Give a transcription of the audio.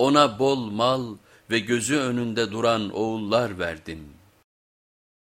Ona bol mal ve gözü önünde duran oğullar verdim.''